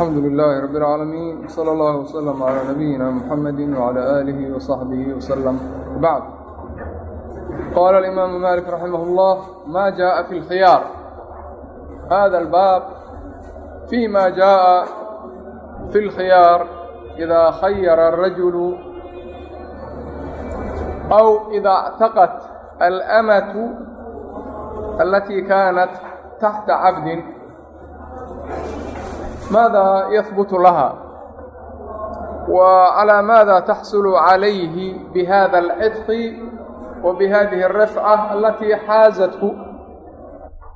alxamdu lilaahi rabb اlcaalamiin salى اllah wslm calى nabiyina muxamadi wcalى aalihi وsaxbihi wslm bacd qaala alimaamu malik raximah اllah ma jaءa fi اlkhiyaar hada albaab fi ma jaءa fi اlkhiyaar ida khayara اrajulu aw ida اctaqat alamatu alatii kaanat taxta cabdin maadaa yahbutu laha wa calaa maada taxsulu calayhi bihada alcidqi wa bihadihi alrafca alatii xaazatku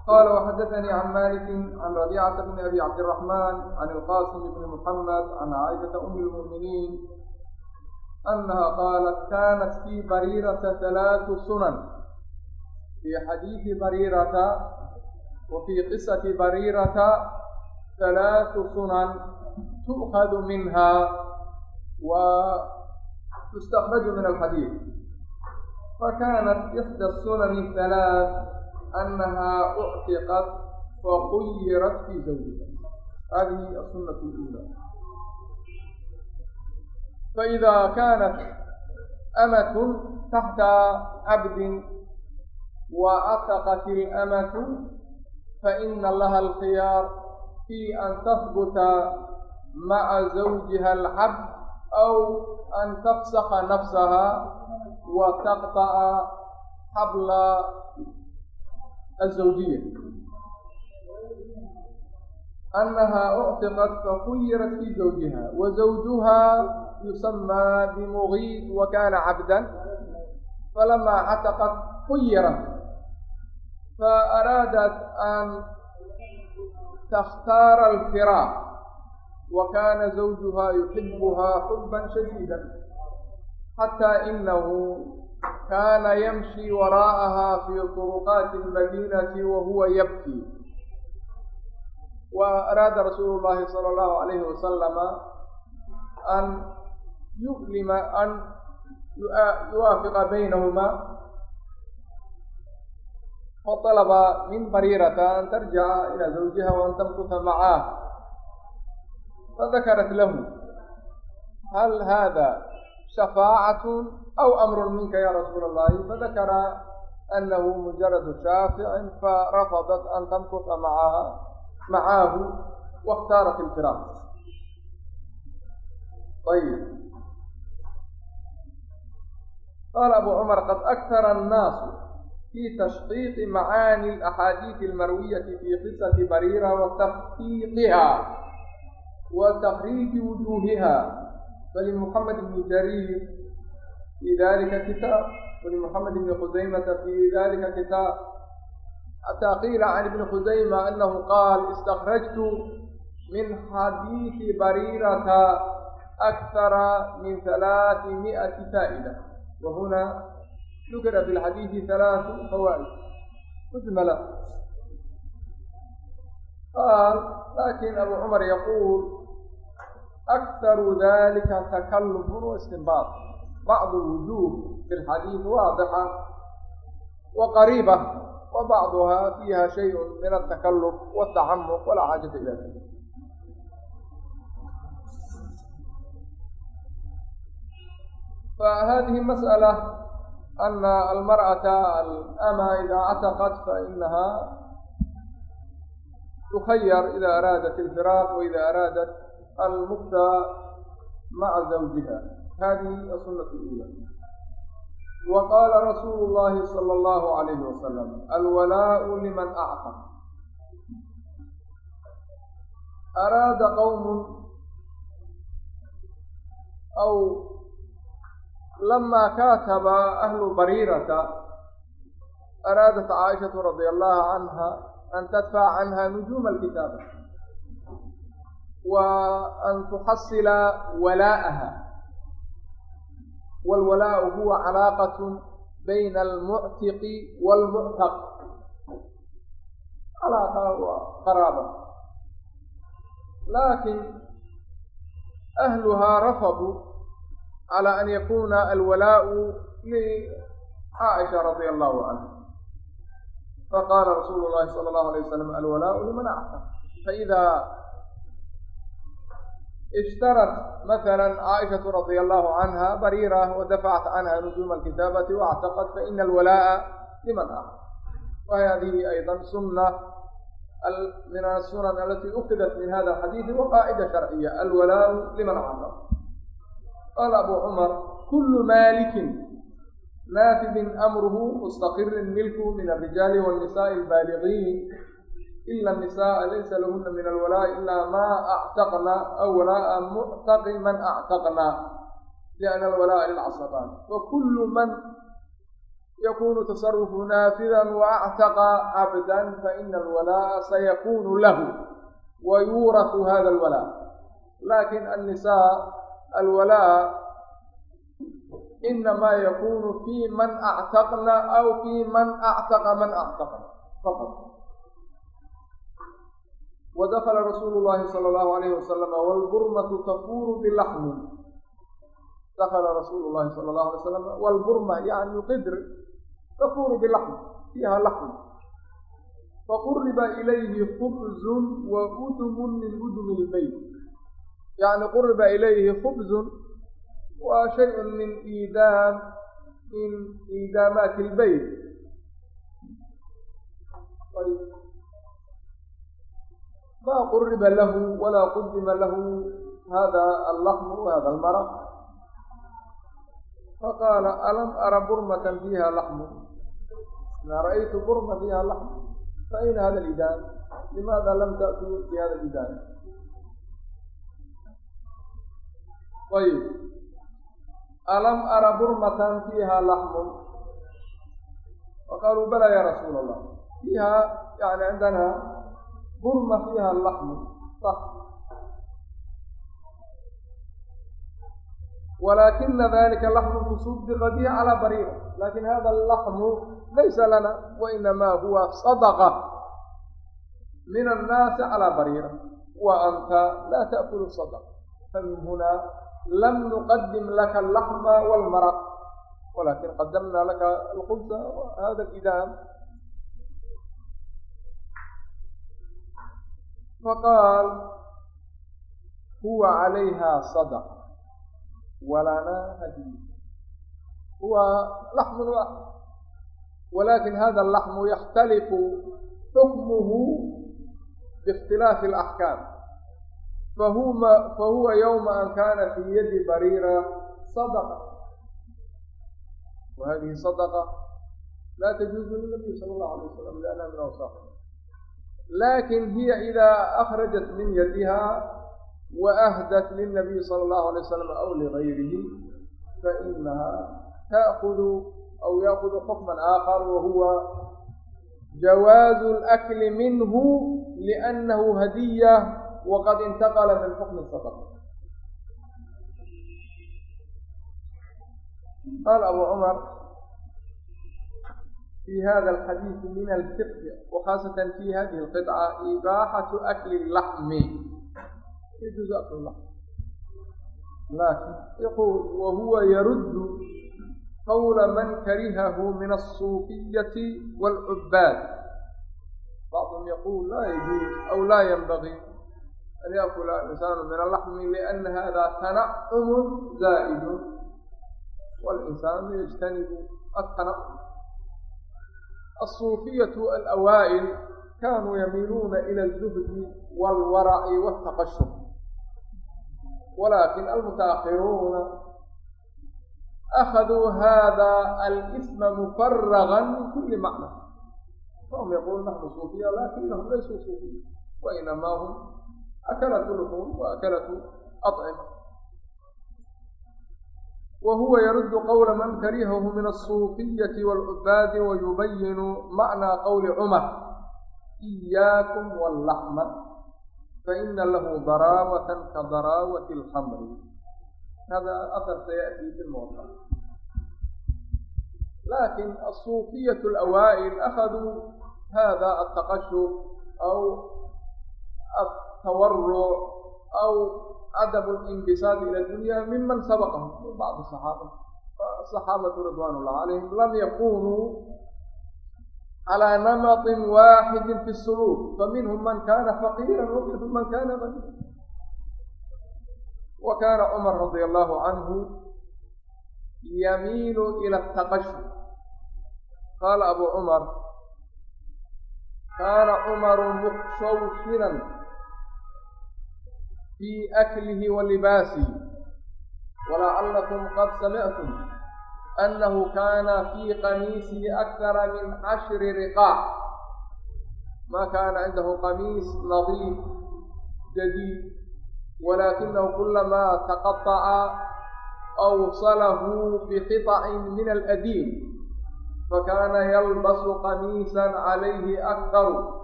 qala wxadanii can maliki can rabiicata bni abi cabdiraxman can ilqasim bni muxamed can caaishata umi lmu'miniin anaha qaalat kanat fii bariirata halaatu sunan fii xadiidi bariirata wa fii qisati bariirata halaasu sunan tu'khadu minha wa tustakraju min alxadiid fakanat ixda sunan halaath annaha uctiqat faquyirat fi zawjiha hadihi asunat lula faida kanat amat taxta cabdin wa ataqat ilamatu faina laha alkhiyaar fii an tahbuta maca zawjiha alxabd aw an tafsakha nafsaha wa taqta'a xabla azawjiya أنها أعتقت فخيرت في زوجها وزوجها يسمى بمغيث وكان عبدا فلما عتقت خيرت فأرادت أن takhtaara alfiraaq wa kaana zawjuhaa yuxibuhaa xubban shadiidan xataa inahu kaana yamshi waraa'ahaa fii turuqaati almadiinati wa huwa yabkii wa araada rasuulu llaahi sala allahu alayhi wasalama an yuklima an yuwaafiqa baynahumaa faطalaba min bariirata an tarjica ilaa zawjiha waan tamkusa macaah fadakarat lahu hal hada shafaacatn aw amrun minka ya rasuula allahi fadakara anahu mujaradu shaaficin farafadat an tamkusa macaha macaahu wakhtaarat ilfiraaq ayib qaala abu cumar qad aktara annaasu في تشقيق معاني الأحاديث المروية في قصة بريرة وتفقيقها وتخريج وجوهها فلمحمد بن جرير في ذلك كتاب ولمحمد بن خزيمة في ذلك كتاب حتى قيل عن ابن خزيمة أنه قال استخرجت من حديث بريرة أكثر من ثلاثمائة فائدة وهنا ذukira fi lxadiidi halaau fawaaid mujmala qaal lakin abu cumar yaquul akharu dalika takalufun waistinbaad bacdu wujuh fi lxadiidi waadixa wa qariiba wa bacduha fiiha shayء min atakaluf watacamuq walaa xaajata ila dalik fahadihi masأla أن المرأة الأمة إذا عتقت فإنها تخير إذا أرادت الفراق وإذا أرادت المقتى مع زوجها هذه السنة الأولى وقال رسول الله صلى الله عليه وسلم الولاء لمن أعتق أراد قوم أو lamaa kaataba ahlu bariirata araadat caaishatu radia allahu canha an tadfaca canha nujuuma alkitaaba wa an tuxasila walaa'aha waalwalaa'u huwa calaaqatu bayna almuctiqi waalmuctaq calaaqa waa qaraaba laakin ahluhaa rafaduu calaa an yakuuna alwalaau licaaisha radia allahu canha faqaala rasuulu llahi sala allahu alayh wasalam alwalaau liman acta faidaa ishtarat maala caaishatu radia allahu canha bariirah wadafacat canha nujuuma alkitaabati waactaqad faina alwalaaa liman acta wahadihi aydan sunna min asunan alati ukidat min hada alxadiidi waqaacida شرعية الولاء لمن acta qaala abu cumar kullu maalikin naafidin amruhu mustaqirin milku min arijaali wanisaai albaaligiin ila nisaaa laysa lahuna min alwalaa'i ilaa maa actaqna aw walaa'a muctaqi man actaqna liana alwalaa'a lilcasabaat fakullu man yakunu tasarufu naafidan waactaqa cabdan faina alwalaa'a sayakunu lahu wayuuraku hada alwalaa lakin annisaa alwalaa inamaa yakunu fi man actaqna aw fi man actaqa man actaqna faqad wadakla rasuulu llahi sala allahu alayhi wasalama waalburmatu tafuuru bilaxmin dakala rasuulu llahi sala allahu alay wasalam waalburma yani qidr tafuuru bilaxmin fiiha laxmin faquriba ilayhi khubzun wa udumun min udumi lbeyt yacni quriba ilayhi khubzun waa shayun min iidaam min iidaamaati ilbeyt maa quriba lahu walaa qudima lahu hada allaxmu hada almaraq faqaala alam ara burmatan fiiha laxmu ma ra'aytu burma fiiha laxmu fa ayna hada alidaam limaada lam ta'tuu bihada alidaam ayb alam ara burmatan fiiha laxmun fa qaaluu bala ya rasuula allah fiiha yani cindana burma fiiha laxmun sax walaakina dalika laxmun tusudiqa bihi calaa bariira lakin hada laxmu laysa lana wainama huwa sadaqa min annaasi calaa bariira wa anta laa taakulu sadaqa famin huna lam nuqadim laka alaxma walmaraq walakin qadamnaa laka alqubsa hada alidaam faqaal huwa calayha sadaq walana hadiy huwa laxmun walakin hada alaxmu yaxtalifu xukmuhu biاkhtilaafi alaxkaam fahuma fahuwa yowma an kaana fii yadi bariira sadaqa wa hadihi sadaqa laa tajuuzu linabiy sala allahu alay wasalam liannaha min awsaaq laakin hiya idaa akhrajat min yadiha wa ahdat lilnabiy sala allahu alay wasalam aw ligayrihi fainaha ta'kudu aw yaakudu xukman aakhar wahuwa jawaazu alakli minhu liannahu hadiya waqad intaqala min xukmi saqط qaal abu cumar fi hada alxadiidi min alfiqhi wakhaasatan fi hadihi اlqطca ibaaxatu akli laxmi wahuwa yaruddu qawla man karihahu min alsuufiyati wاlcubaad bacdhm yaquul laa yajuuz aw laa ynbagii an yakula insaanu min alaxmi liana hada tana'umun zaa'idun walinsaanu yajtanibu atana'um asuufiyatu alawaa'il kanuu yamiiluuna ila alzuhdi walwara'i waltaqashur walakin almutaakiruuna akaduu hada alisma mufaraga min kuli macna fahum yaquulu naxnu suufiya lakinahum laysuu suufiya wainamaa hum akalatu luxuun wa akalatu acima wa huwa yaruddu qowla man karihahu min alsuufiyati waalcubaadi wa yubayinu macnaa qowli cumar iyaakum wallaxma faina lahu daraawatan ka daraawati alxamri hada afar sayaati fi lmowta lakin alsuufiyatu alawaa'il akhaduu hada altaqashuf aw التورع أو أدب الانبساط إلى الدنيا ممن سبقهم من بعض الصحابة فالصحابة رضوان الله عليهم لم يكونوا على نمط واحد في السلوك فمنهم من كان فقيرا ومنهم من كان غنيا وكان عمر رضي الله عنه يميل إلى التقشف قال أبو عمر كان عمر مستوشرا fii aklihi wa libaasihi walacalakum qad samictum annahu kaana fii qamiisihi akthara min cashri riqaac ma kaana cindahu qamiis nadiif jadiid walaakinahu kulamaa taqaطaca awsalahu bqitacin min aladiin fakaana yalbasu qamiisan calayhi akharu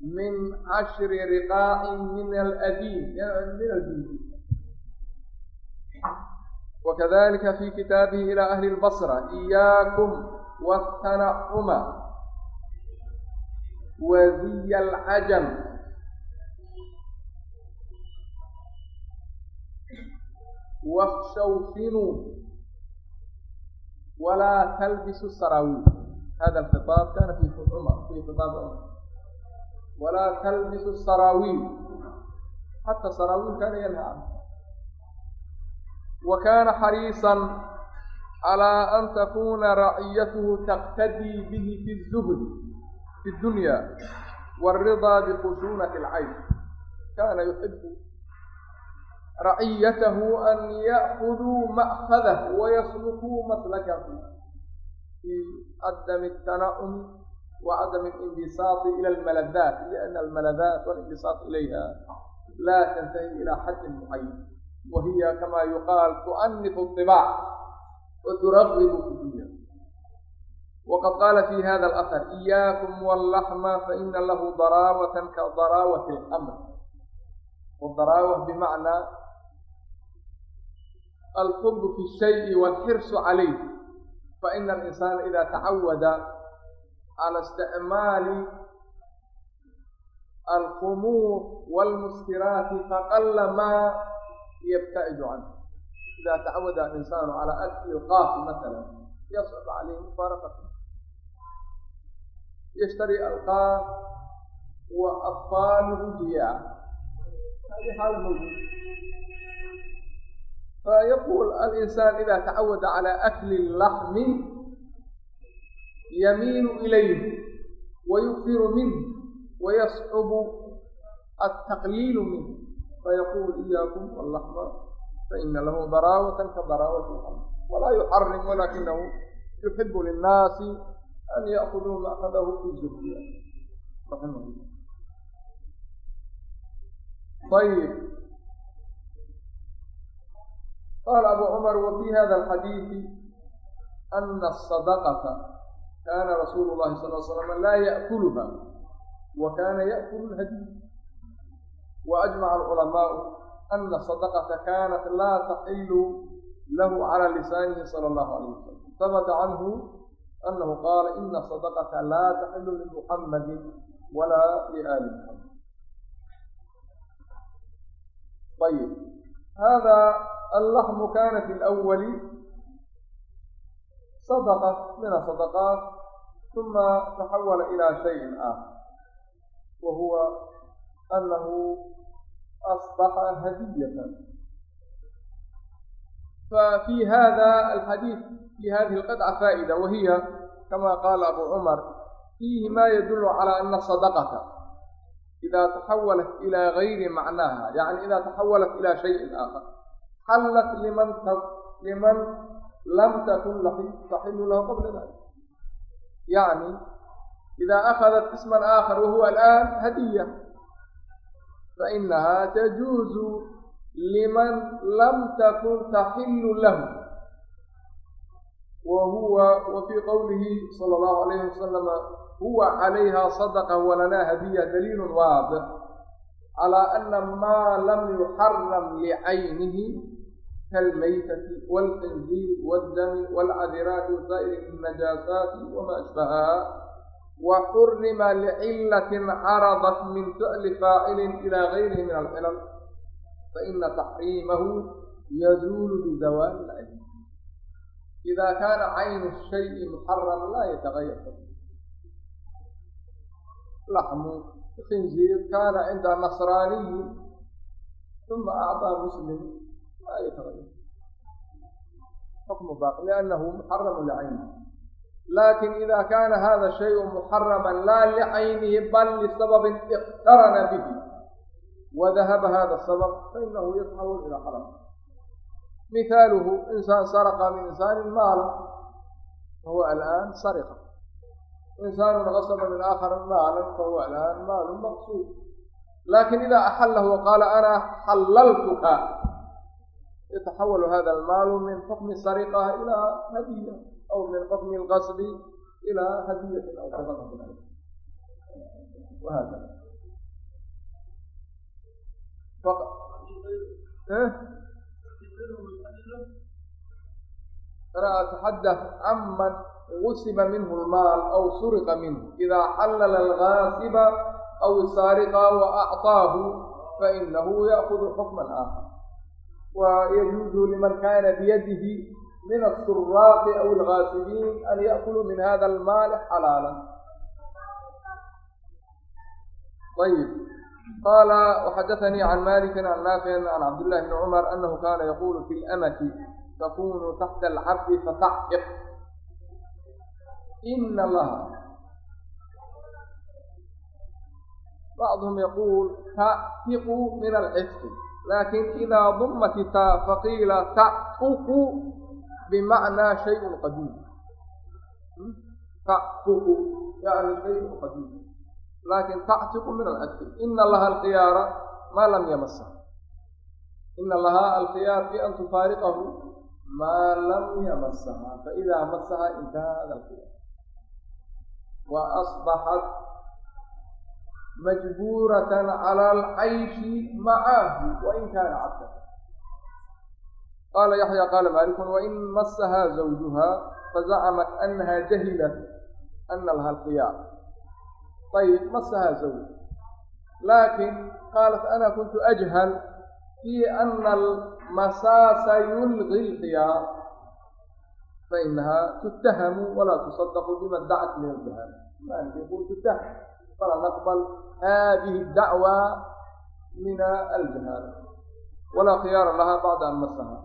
min cashri riqaacin min aladiin min aljuudi wakadalika fi kitaabihi ilaa ahli lbasra iyaakum watana'uma waziya alcajam واخشوشنوا ولا تلبسوا السراويل هذا الخطاب كان في عمر في خطاب عمر walaa talbisu saraawiil xataa saraawiilkaan ayalaha wa kaana xariisan calaa an takuuna raciyatuhu taqtadii bihi fi zuhdi fi dunya waridaa biqusuunati alcayn kaana yuxibu raciyatahu an ya'khuduu ma'khadahu wayasluquu maslakahu fii adami tana'umi وعدم الانبساط إلى الملذات لأن الملذات والانبساط إليها لا تنتهي إلى حد معين وهي كما يقال تؤنث الطباع وترغب في الدنيا وقد قال في هذا الأثر إياكم واللحم فإن له ضراوة كضراوة الأمر والضراوة بمعنى الحب في الشيء والحرص عليه فإن الإنسان إذا تعود cala isticmaali alkhumuur wاlmuskiraati faqala maa yabta'iju canhu ida tacawada alinsaanu calaa akli اlqaafi maala yascub calayhi mufaaraqatu yashtari alqaaf wa afaaluhu jiyaa hadi xaal mawjuud فيقول الإنسان إذا تعود على أكل اللحم yamiinu ilayhi wayukfiru minhu wayascubu altaqliilu minhu fayaquulu iyaakum walaxma faina lahu daraawatan ka daraawati lqamr walaa yuxarim walaakinahu yuxibu linnaasi an yaakuduu maqadahu fi zuhriya ayb qaala abu cumar wa fi hada alxadiidi ana asadaqata kaana rasuulu llahi sala l slam laa yaakuluha wa kaana yaakulu lhadiid wa ajmaca alculamaau ana sadaqata kaanat laa taxilu lahu cala lisaanihi sala allahu alayh wasalam habata canhu anahu qaala ina sadaqata laa taxilu limuxammadin walaa liaali muxamed ayib hada allaxmu kana fi lwali sadaqat min asadaqaat uma taxawala ilaa shayin ah wa huwa anahu asbaxa hadiyatan ففي هذا الحديث في هذه القطعة فائدة وهي كما قال أبو عمر فيه ما يدل على أن الصدقة إذا تحولت إلى غير معناها يعني إذا تحولت إلى شيء آخر حلت لمن لمن lam takun taxilu lahu qabla dalik yacni idaa akhadat isman aakhar wahuwa alaan hadiya fainaha tajuuzu liman lam takun taxilu lahu وهو وفي قوله صلى الله عليه وسلم هو عليها صدقة ولنا هدية دليل واضح على أن ما لم يحرم لعينه كالميتة والخنزير والدم والعذرات وسائر النجاسات وما أشبهها وحرم لعلة عرضت من فعل فاعل إلى غيره من العلل فإن تحريمه يزول بزوال العلم إذا كان عين الشيء محرم لا يتغير لحم خنزير كان عند نصراني ثم أعطى مسلم يتغير حكم باق لأنه محرم لعينه لكن إذا كان هذا الشيء محرما لا لعينه بل لسبب اقترن به وذهب هذا السبب فإنه يتحول إلى حرام مثاله إنسان سرق من إنسان مالا فهو الآن سرقة إنسان غصب من آخر مالا فهو الآن مال مغصوب لكن إذا أحله وقال أنا حللتك yataxawalu hada almaalu min xukmi sariqa ilaa hadiya aw min xukmi lqasdi ilaa hadiyatin aw qraa taxadath aman gusiba minhu lmaal aw suriqa minhu idaa xallala algaasiba aw saariqa wa acطaahu fainahu ya'kudu xukman aakhar ويجوز لمن كان بيده من السراق أو الغاسبين أن يأكلوا من هذا المال حلالا طيب قال وحدثني عن مالك عن نافع عن عبد الله بن عمر أنه كان يقول في الأمة تكون تحت العبد فتعق إن الله بعضهم يقول تعتق من العتق laakiin idaa dummati taa faqiila ta'fuku bimacnaa shayun qadiim ta'fuku yani shayun qadiim laakin tactiqu min aladfi ina laha alkhiyaara maa lam yamasa ina laha alkhiyaar bi an tufaariqahu maa lam yamasaha faidaa masaha intaha hada alkhiyaar wa asbaxat majbuuratan cala alcayshi macaahu wain kaana cabdan qaala yaxya qaala maalikun wain masahaa zawjuha fazacamat anaha jahilat ana laha alqiyaam ayib masahaa zawj laakin qaalat ana kuntu ajhal fi ana almasaasa yulqi alqiyaam fainaha tuttahamu walaa tusadaqu bima dacat min aldaham maanti qul tuttaham fala naqbal haadihi dacwa min aljahaal walaa khiyaara lahaa bacda an masaha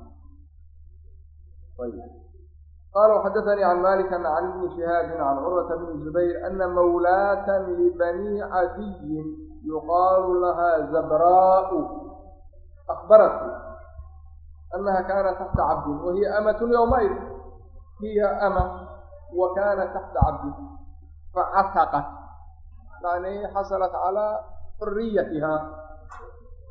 qala وxadaثnي can malik an ibni شihaabin can curwata bni zubayr ana mawlaatan libani cadiyin yuqaalu lahaa zabraau akbarat anaha kaanat taxta cabdin wahiya amat ywmaid hiya ama wa kaanat taxta cabdin facataqat yani xasalat calaa xuriyatihaa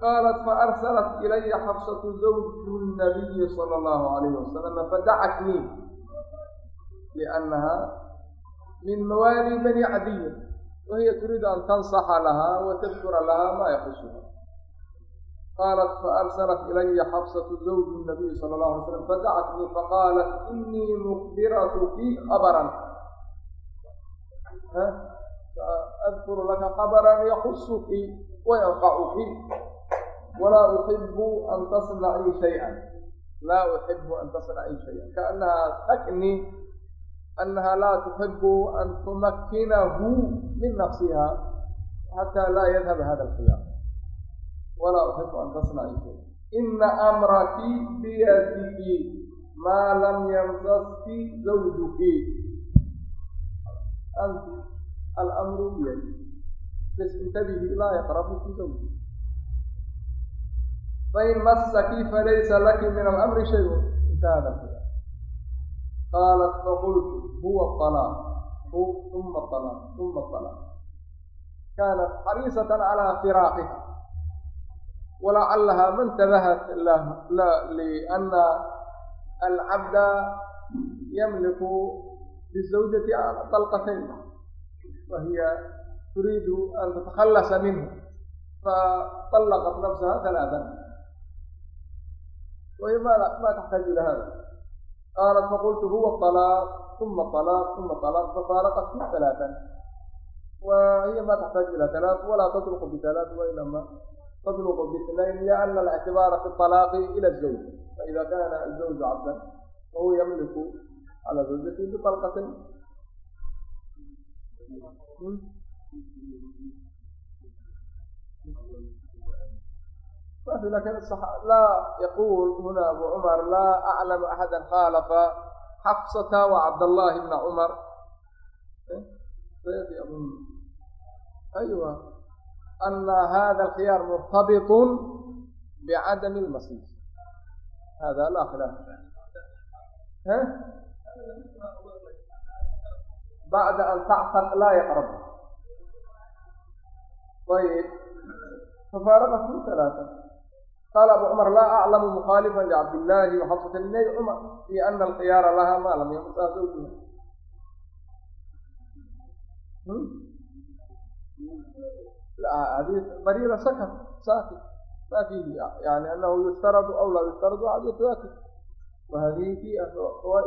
qaalat faarsalat ilaya xabsatu zawju nabiyi sala allahu alayhi wasalama fadacatnii liannaha min mawaali bani cadiyin wahiya turiidu an tansaxa lahaa wa tadkura lahaa maa yaqusuha qaalat faarsalat ilaya xabsatu zawju nabiyi sala allahu alay slam fadacatnii faqaalat inii muqbiratuki abaran adkuru laka qabran yaxusuki wayanfacuki walaa uxibu an tasnacii shay-an laa uxibu an tasnacii shay-an kaannahaa takni annaha laa tuxibu an tumakkinahu min nafsiha xataa laa yadhab hada alqiyaam walaa uxibu an tasnacii shay-an ina amraki biyadiki maa lam yamsaski zawjuki almru yay bismuntabihi ilaa yaqrabuki zawji fain masaki falaysa laki min alamri shayu intaada qaalat faqultu huwa alaaq uma alaaq uma alaaq kaanat xariisatan calaa firaaqiha walacalaha ma intabahat liana alcabda yamliku lizawjati alqatayn fahiya turiidu an tatakhallasa minhu faطallaqat nafsaha halaatan wahiy ma taxtaaju ila hada qaalat faqultu huwa طalaaq uma طalaaq uma طalaaq fafaaraqathu halaatan وهي ما تحتاج إلى ثلاث ولا تطلق بثلاث وإنما تطلق باثنين لأن الاعتبار في الطلاق إلى الزوج فإذا كان الزوج عبدا فهو يملك على زوجته بطلقة lakin laa yaquul huna abu cumar laa aclamu axada khaalafa xafsata wa cabdallahi bna cumar aywa ana hada alkhiyaar murtabitun bicadami lmasih hada laa khilaaf bacda an tactaq laa yaqrab ayib fafaaraqa kun alaaa qaala abu cumar laa aclamu mukhaalifan licabdillaahi waxasata binay cumar fi ana alkiyaara laha ma lam yaqsaas ogya bariira sakr sakit ma fihi yani anahu yushtaradu aw laa yushtaradu axad yataakit wa hadihi fiiha fawaid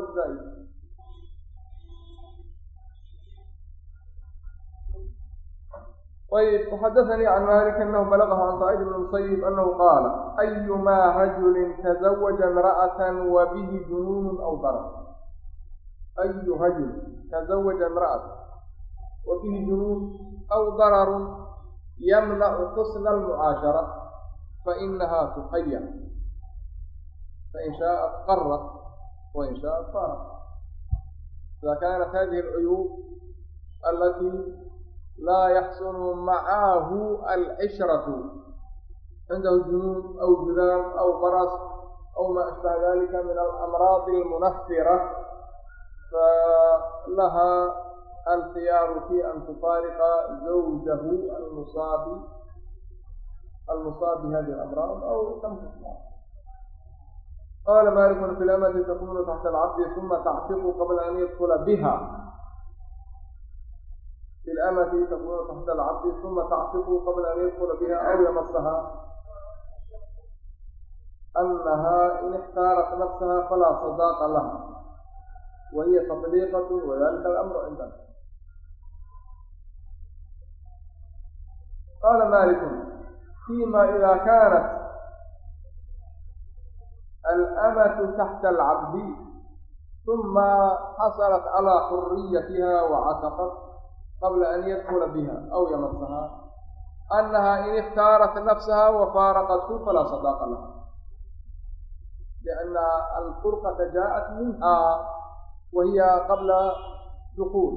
ayb وxadanii can malik anahu balغhu can sacيid bn musyib anahu qaala ayumaa rajuli taزawaja imra'ata wa bihi junuun aw darb ayu rajul taزawaja imra'ata wa bihi junuun aw dararun yamnacu xusna almucaashara fainaha tuqayar fain shaءat qarat wain shaءat farat ida kaanat hadihi اlcuyuub alatii laa yaxsunu macaahu alcishratu cindahu junuub aw judaal aw baras aw maa ashbaha dalika min alamraadi almunafira falahaa alkhiyaaru fi an tufaariqa zawjahu almusaabi almusaab bihadihi alamraad aw tamkus maa قال مالك في الأمة تكون تحت العبد ثم تعتق قبل أن يدخل بها بالأمة تكون تحت العبد ثم تعتق قبل أن يدخل بها أو يمسها أنها إن اختارت نفسها فلا صداق لها وهي تطليقة وذلك الأمر عندنا قال مالك فيما إذا كانت الأمة تحت العبد ثم حصلت على حريتها وعتقت qabla an yadkula biha aw yamasahaa anaha in iftaarat nafsaha wafaaraqathu falaa sadaaqa laha lianna alfurqata jaaءat minha wahiya qabla dukuul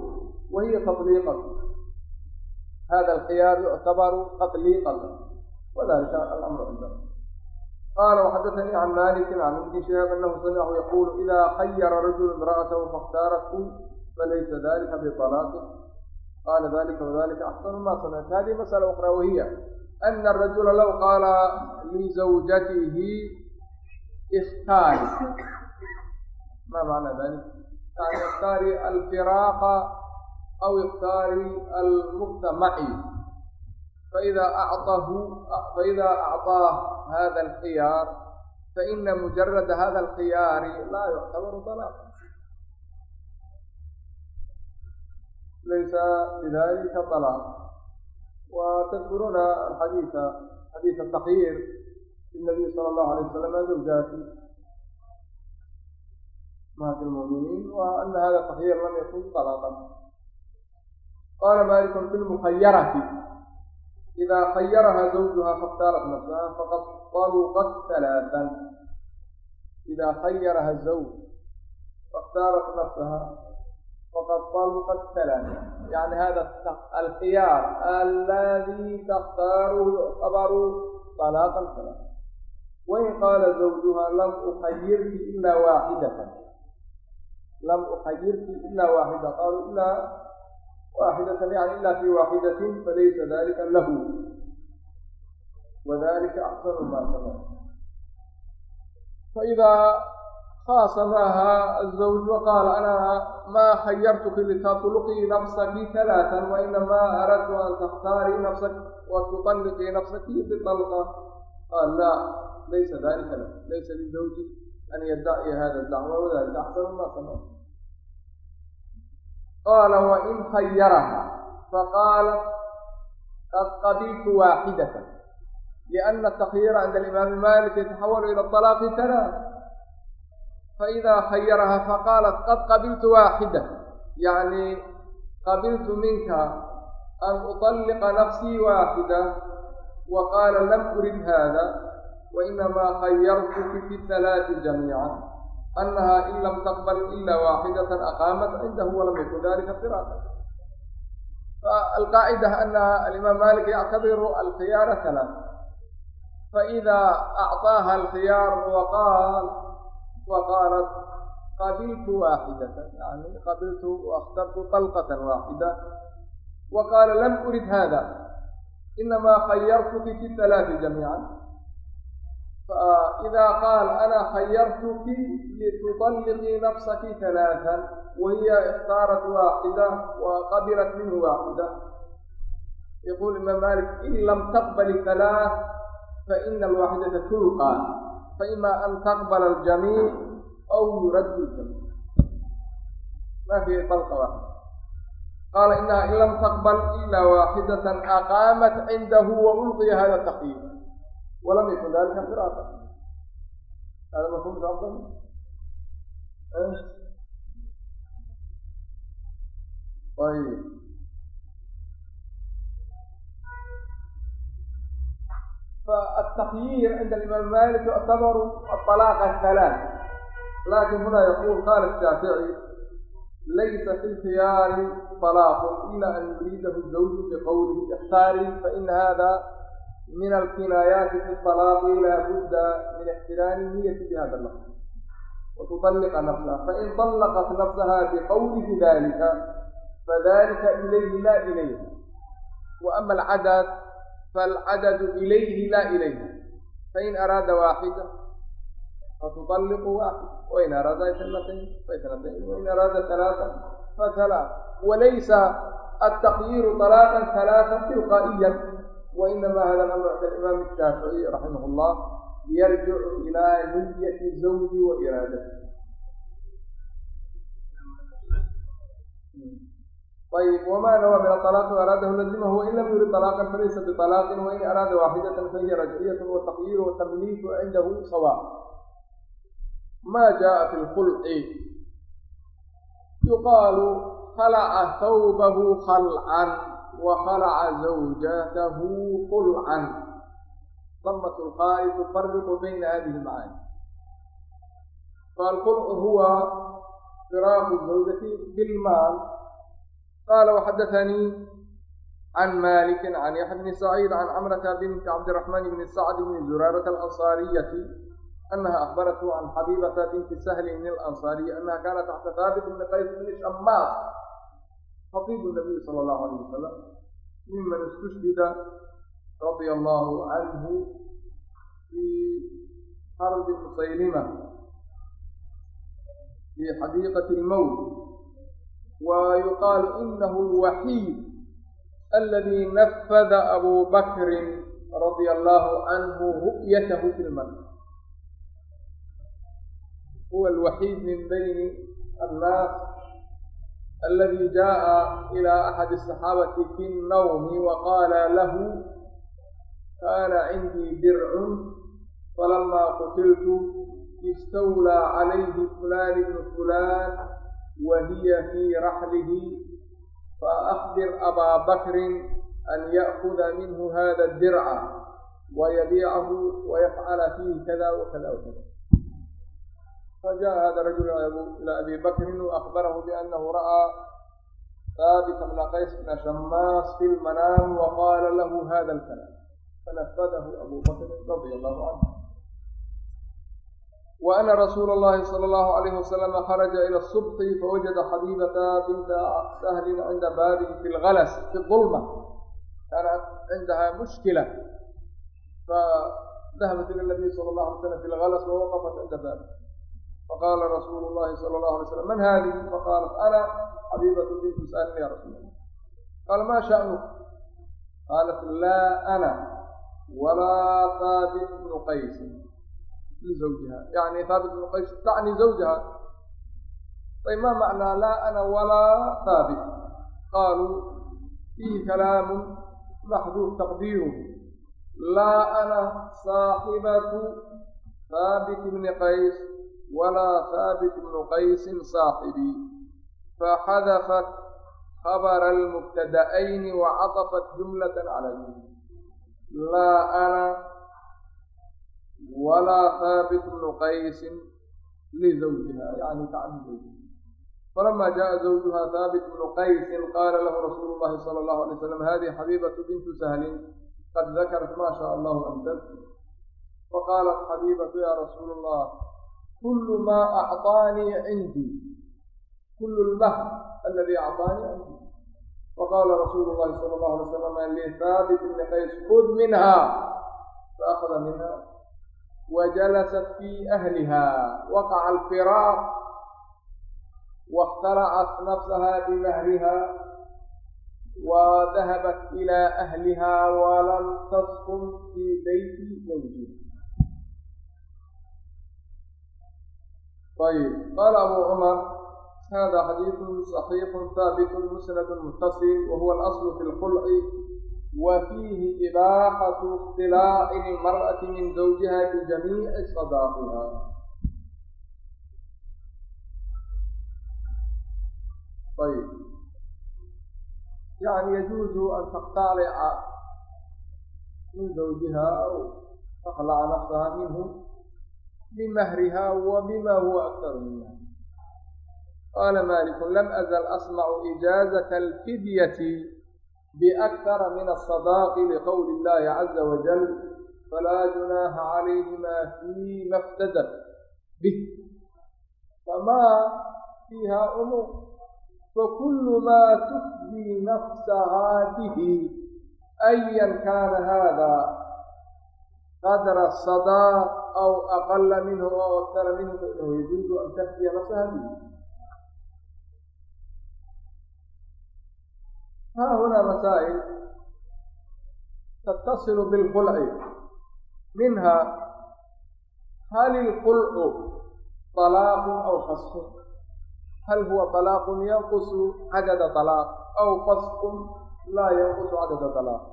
wahiya taطliiqatu hada alkhiyar yuctabaru taطliiqatan wadalika alamru cindana قال وحدثني عن مالك عن ابن شهاب انه سمعه يقول اذا خير رجل امراته فاختارته فليس ذلك بطلاقه qala dalika wadalika axsanu ma samictu hadihi masala uqra wahiya ana arajula law qaala lizawjatihi ikhtari ma macna dalik yani ikhtari alfiraaqa aw ikhtari almujtamaci faida acطahu faida acطaah hada alkhiyaar faina mujarada hada alkhiyaari laa yuctabaru dalaq ليس بذلك طلاق وتذكرون حديث حديث التقرير النبي صلى الله عليه وسلم زوجاتي أمهات المؤمنين وأن هذا التخيير لم يكن طلاقا قال مالك في المخيرة إذا خيرها زوجها فاختارت نفسها فقد طلقت ثلاثا إذا خيرها الزوج فاختارت نفسها faqad qalu qad salam yani hada alkhiyar alladii taktaaruhu yuctabaru talaaqan salam wain qaala zawjuha lam ukhayirki ilaa waaxidatan lam ukhayirki ilaa waaxida qalu ilaa waaxidatan yani ila fi waaxidatin falaysa dalika lahu wadalika axsanu ma sama faidaa khaasa maaha azawj waqaala ana maa khayartuki litadluqii nafsaki halaatan wainamaa aradtu an takhtaari nafsak wa tuqalliqii nafsaki bialqa qaal laa laysa dalika la laysa lizawji an yaddaci hada dacwa wadalika axsanu ma sama qaala wain khayaraha faqaalat qad qabiltu waaxidatan liana atakhyiira cinda alimaami malik yataxawalu ila alaaqi talaa faidaa khayarahaa faqaalat qad qabiltu waaxida yacni qabiltu minka an uطalliqa nafsii waaxida wa qaala lam urid haada wainamaa khayartuki fi halaati jamiica anaha in lam taqbal ila waaxidatan aqaamat cindahu walam yakun dalika firaada فالقاعدة أن الإمام مالك يعتبر الخيار ثلاثة فإذا أعطاها الخيار وقال وقالت قبلت واحدة يعني قبلت واخترت طلقة واحدة وقال لم أرد هذا إنما خيرتك في الثلاث جميعا فإذا قال أنا خيرتك لتطلقي نفسك ثلاثا وهي اختارت واحدة وقبلت منه واحدة يقول الإمام مالك إن لم تقبل ثلاث فإن الواحدة تلقى فإما أن تقبل الجميع أو يرد الجميع ما في طلقة واحدة قال إنها إن لم تقبل إلا واحدة أقامت عنده وألقي هذا التقييد ولم يكن ذلك فراقا هذا مفهوم أفضل طيب فالتخيير عند الإمام مالك يعتبر الطلاق الثلاث لكن هنا يقول قال الشافعي ليس في الخيار طلاق إلا أن يريده الزوج بقوله اختاري فإن هذا من الكنايات في الطلاق لا بد من احترام النية بهذا اللفظ وتطلق نفسها فإن طلقت نفسها بقوله ذلك فذلك إليه لا إليها وأما العدد falcadadu ilayhi laa ilayha fain araada waaxida fatutaliqu waaxida wain araada sanatayn fasanatayn wain araada alaaan faala walaysa altaqyiru طalaaqan alaaan tilqaa'iyan wainama hada lamru cinda alimaam shaafici raximah اllah yarjicu ilaa niyati zawji wa iraadati ayb wmaa nawaa min alaaqi araadahu lazimahu wain lam yurid alaaqan falaysa bialaaqin wain araada waaxidatan fahiya rajciyat wataqyiir watamliiku cindahu sawa maa jaaa fi lqulci yuqaalu khalaca thawbahu khalcan wa khalaca zawjatahu qulcan damat lqaa'i tufariqu bayna hadihi lmacaani faalqulcu huwa firaaqu zawjati bilmaal qala wxadaanii can maliki can yaxya bni saciid can camrata binti cabdiraxmaan bni sacd bni zuraarata alansaariyati anaha ahbarathu can xabiibata binti sahli bni alansaariyi anaha kaana taxta haabit bni qays bni shamaas khatiibu nabiyi sala allahu alayh wasalam miman istushhida radia allahu canhu fii harbi musaylima fii xadiiqati lmowt wa yuqaalu inahu lwaxiid aladii nafada abu bakrin radia allaahu canhu ru'yatahu fi lmanam huwa alwaxiid min bayni annaas aladi jaa'a ilaa axadi asaxaabati fi nnawmi wa qaala lahu kaana cindii dircun falamaa qutiltu istawlaa calayhi fulaan ibnu fulaan وهي في رحله فأخبر أبا بكر أن يأخذ منه هذا الدرع ويبيعه ويفعل فيه كذا وكذا وكذا فجاء هذا الرجل إلى أبي بكر وأخبره بأنه رأى ثابت بن قيس بن شماس في المنام وقال له هذا الكلام فنفذه أبو بكر رضي الله عنه wa ana rasuula allahi sala allahu alayhi wasalama kharaja ila asubqi fawajada xabiibata binta sahlin cinda baadihi fi lgalas fi dulma kaanat cindaha mushkila fadahabat ila nabiy sala allahu alay slam fi lgalas wawaqafat cinda baadihi faqala rasuulu llahi sala allahu alay slam man haadihi faqaalat ana xabiibatu bintu sahlin ya rasuul allah qaala maa sha'nuk qaalat laa ana walaa thaabit bnu qaysin lizawjiha yani haabit ibnu qays tacni zawjaha ay ma macnaa laa ana walaa haabit qaaluu fiihi kalaamun maxduuf taqdiiru laa ana saaxibatu haabit ibni qays walaa haabit ibnu qaysin saaxibii faxadafat habra almubtada'ayni wacatafat jumlatan calayhi laa ana walaa haabit bnu qaysin lizawjiha yani tacni zawjiha falama jaءa zawjuha haabit bnu qaysin qaala lahu rasuulu llahi sala allahu alay slam hadihi xabiibatu bintu sahlin qad dakarat maa shaء allahu an tadkur faqaalat xabiibatu ya rasuul allah kulu maa acطaanii cindi kulu lmahr aladi acطaanii cindi faqaala rasuulu llahi sala allahu alay slam lihaabit bni qays kud minha faakada minha وجلست في أهلها وقع الفراق واخترعت نفسها بمهرها وذهبت إلى أهلها ولم تسكن في بيت زوجها طيب قال أبو عمر هذا حديث صحيح ثابت مسند متصل وهو الأصل في الخلع wa fiihi ibaaxatu ikhtilaaci lilmar'ati min zawjiha bijamiici sadaaqiha ayb yani yajuuzu an taqtalica min zawjiha aw taqlaca nafsaha minhu bimahriha wa bima huwa aktar minha qaala maliku lam azal asmacu ijaazata alfidyati بأكثر من الصداق لقول الله عز وجل فلا جناح عليهما فيما افتدت به فما فيها أمور فكل ما تفدي نفسها به أيا كان هذا قدر الصداق أو أقل منه أو أكثر منه فإنه يجوز أن تفدي نفسها به haa hunaa masaa'il tattasilu bilqulci minhaa hal ilqulcu طalaaqun aw fasqun hal huwa طalaaqun yanqusu cadada طalaaq aw fasqun laa yanqusu cadada طalaaq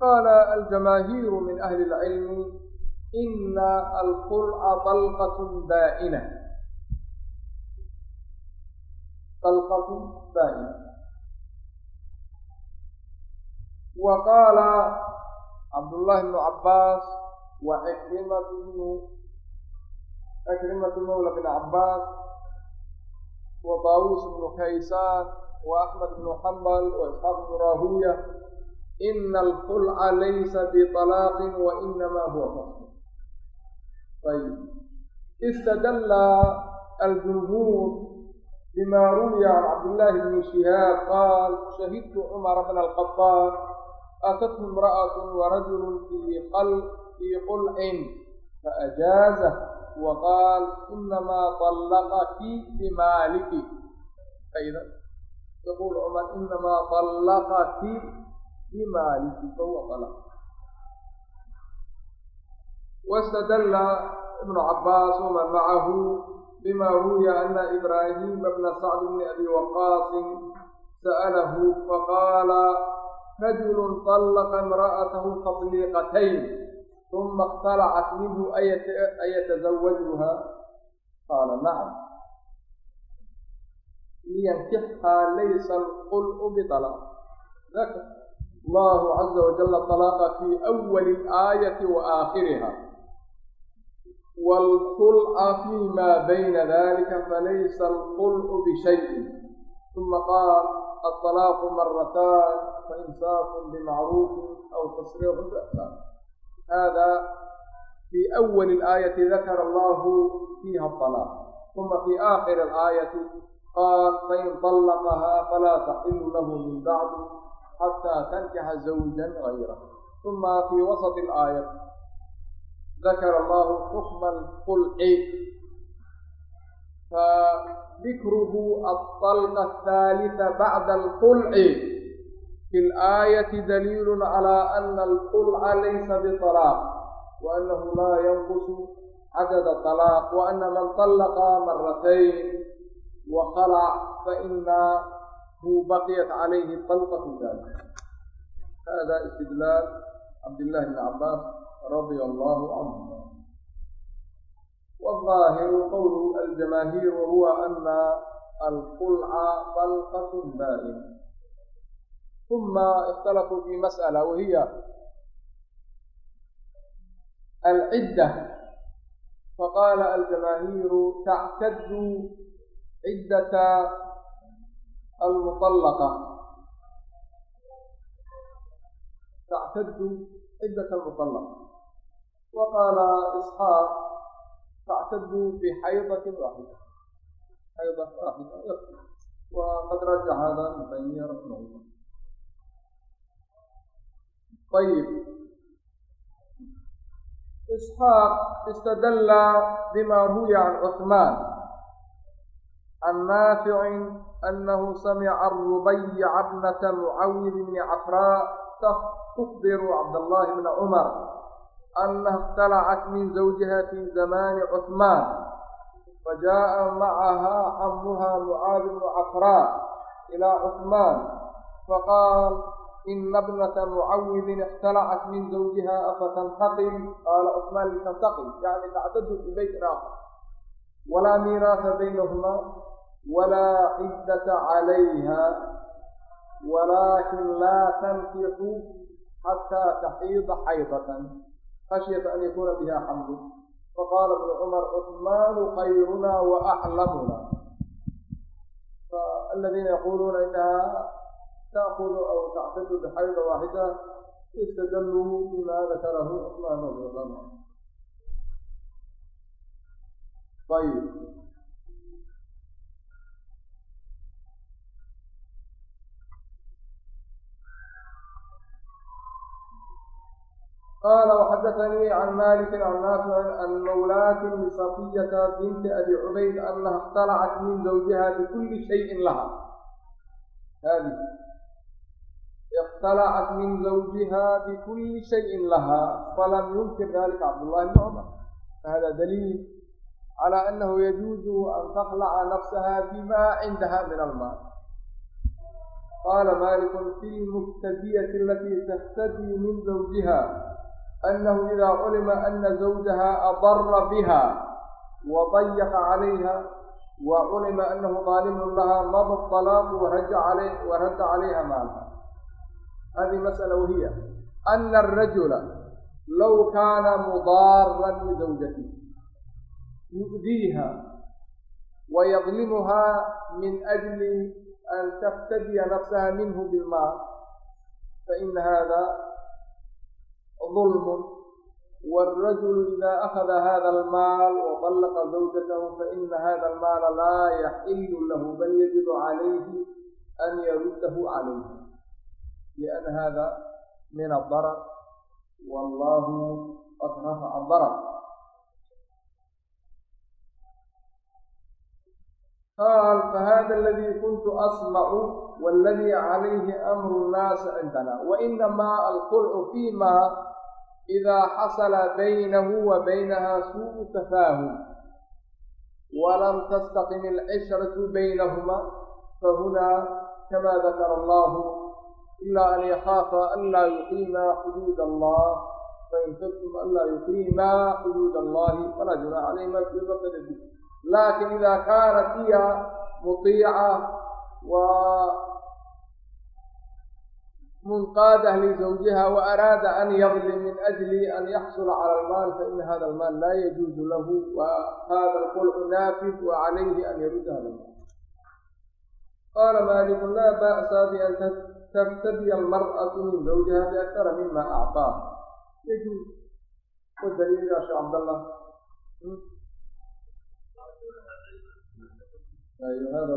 qaala aljamaahiiru min ahli اlcilmi ina alqulca طalqat baa'ina طalqat baa'ina wa qaala cabdullaahi bnu cabbaas wa cikrimatu bnu cikrimatu mawla bni cabbaas wa taawuus bnu kaysaan wa axmed bnu xambal wa isxaaq bnu raahuya ina alqulca laysa biطalaaqin wa inama huwa fasl ayb istadalla aljumhuur bma ruwiya can cabd illaahi shihaab qaal shahidtu cumara bna alqabaab atathu imra'atun wa rajulun fii qulcin faajaazah wa qaal inamaa طallaqaki bimaaliki aidan yaquul cumar inamaa طallaqaki bimaaliki fahuwa طalaq واstdl بن cabاas وman mعh bma ruya أن إbrاhيm بن sعد بن أbي وqاaص sأlh faqاla rajulu طallaqa imra'atahu taطliiqatayn uma اktalacat minhu ayataزawajha qaala nacam liyankixhaa laysa qul biطalaq allahu caza wajala طalaaqa fii awali aayati wa aakhiriha wاlkulca fii ma bayna dalika falaysa alqulcu bishayin uma qaal الطلاق مرتان فإمساك بمعروف أو تشريع بإحسان هذا في أول الآية ذكر الله فيها الطلاق ثم في آخر الآية قال فإن طلقها فلا تحل له من بعد حتى تنكح زوجا غيره ثم في وسط الآية ذكر الله حكم الخلع dikruhu aطalqa athaalita bacda alqulci fi laayati daliilun calaa ana alqulca laysa bialaaq wa anahu laa yanqusu cadada alaaq wa ana man طallaqa maratayn waqalac fainahu baqiyat calayhi طalqatu dalik hada istidlaal cabdillahi bni cabaas radia allahu canhu والظاهر قول الجماهير وهو أن القلع طلقة بارد ثم اختلفوا في مسألة وهي العدة فقال الجماهير تعتد عدة المطلقة تعتد عدة المطلقة وقال إسحاق تعتد بحيضة واحدة حيضة واحدة وقد رجع هذا ابن رحمه الله طيب إسحاق استدل بما روي عن عثمان عن نافع أنه سمع الربيع ابنة معوذ بن عفراء تخبر عبد الله بن عمر أنها اختلعت من زوجها في زمان عثمان فجاء معها عمها معاذ بن عفراء إلى عثمان فقال إن ابنة معوذ اختلعت من زوجها أفتنتقم قال عثمان لتنتقم يعني تعتد في بيت آخر ولا ميراث بينهما ولا عدة عليها ولكن لا تنكح حتى تحيض حيضة khashyata an yakuuna biha xamlu faqaala ibnu cumar cuhmaanu khayrunaa wa aclamunaa فالذين يقولون إنها تأخذ أو تعتد بحيضة واحدة استدلوا بما ذكره عثمان رضي الله قال وحدثني عن مالك عن نافع عن مولاة لصفية بنت أبي عبيد أنها اختلعت من زوجها بكل شيء لها هذه اختلعت من زوجها بكل شيء لها فلم ينكر ذلك عبد الله بن عمر فهذا دليل على أنه يجوز أن تخلع نفسها بما عندها من المال قال مالك في المفتدية التي تفتدي من زوجها أنه إذا علم أن زوجها أضر بها وضيق عليها وعلم أنه ظالم لها مضى الطلاق ورد عليه ورد عليها مالها هذه مسألة وهي أن الرجل لو كان مضارا لزوجته يؤذيها ويظلمها من أجل أن تفتدي نفسها منه بالمال فإن هذا ظلم والرجل إذا أخذ هذا المال وطلق زوجته فإن هذا المال لا يحل له بل يجب عليه أن يرده عليه لأن هذا من الضرر والله قد رفع الضرر قال فهذا الذي كنت أسمع والذي عليه أمر الناس عندنا وإنما القرع فيما idaa xasala baynahu wa baynahaa suu'u tafaahum walam tastaqim alcishratu baynahumaa fahunaa kamaa dakara allahu إلا أن يخافا ألا يقيما حدود الله فإن خفتم ألا يقيما حدود الله فلا جناح عليهما في بقية لكن إذا كانت هي مطيعة و munqaadah lizawjiha wa araada an yadlim min ajli an yaxsula cala almaal fain hada almaal laa yajuuzu lahu wa hada alqulcu naafid wa calayhi an yarudda hada almaal qaala maaliku laa ba'sa bian tabtadiy almar'atu min zawjiha biakara mima acطaaha yajuuz wadaliilida sheekh cabdallah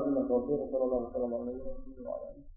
من التوفيق صلى الله عليه